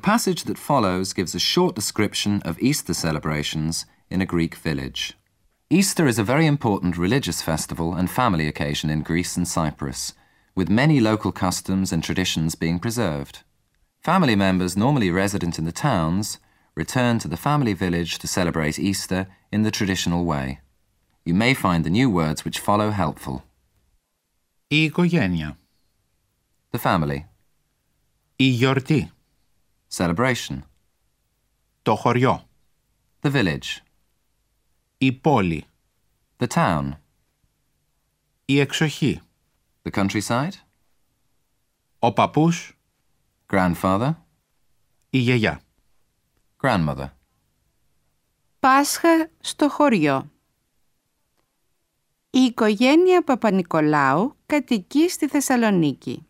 The passage that follows gives a short description of Easter celebrations in a Greek village. Easter is a very important religious festival and family occasion in Greece and Cyprus, with many local customs and traditions being preserved. Family members normally resident in the towns return to the family village to celebrate Easter in the traditional way. You may find the new words which follow helpful. Η οικογένεια. The family, Η γιορτή. Celebration, Το χωριό. the village, Η πόλη. the town, Η εξοχή. the countryside, Ο παππούς. grandfather, Η γιαγιά. grandmother. Πάσχα στο χωριό. Η οικογένεια Παπα-Νικολάου κατοικεί στη Θεσσαλονίκη,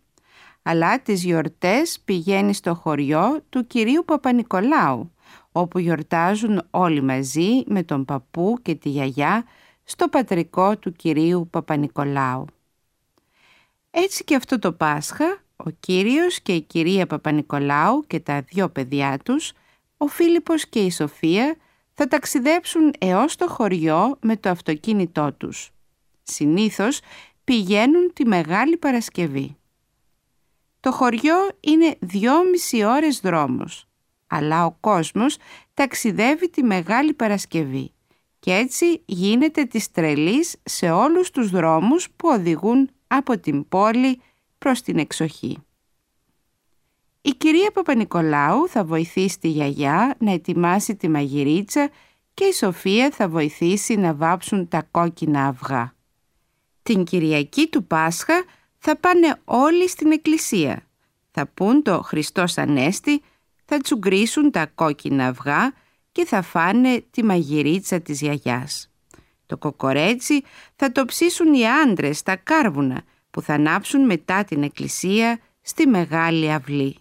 αλλά τις γιορτές πηγαίνει στο χωριό του κυρίου Παπα-Νικολάου, όπου γιορτάζουν όλοι μαζί με τον παππού και τη γιαγιά στο πατρικό του κυρίου Παπα-Νικολάου. Έτσι και αυτό το Πάσχα, ο κύριος και η κυρία Παπα-Νικολάου και τα δυο παιδιά τους, ο Φίλιππος και η Σοφία, θα ταξιδέψουν έως το χωριό με το αυτοκίνητό τους. Συνήθως πηγαίνουν τη Μεγάλη Παρασκευή. Το χωριό είναι δυόμιση ώρες δρόμος, αλλά ο κόσμος ταξιδεύει τη Μεγάλη Παρασκευή και έτσι γίνεται της τρελής σε όλους τους δρόμους που οδηγούν από την πόλη προς την εξοχή. Η κυρία Παπα-Νικολάου θα βοηθήσει τη γιαγιά να ετοιμάσει τη μαγειρίτσα και η Σοφία θα βοηθήσει να βάψουν τα κόκκινα αυγά. Την Κυριακή του Πάσχα θα πάνε όλοι στην εκκλησία. Θα πούν το Χριστός Ανέστη, θα τσουγκρίσουν τα κόκκινα αυγά και θα φάνε τη μαγειρίτσα της γιαγιάς. Το κοκορέτσι θα το ψήσουν οι άντρες στα κάρβουνα που θα ανάψουν μετά την εκκλησία στη Μεγάλη Αυλή.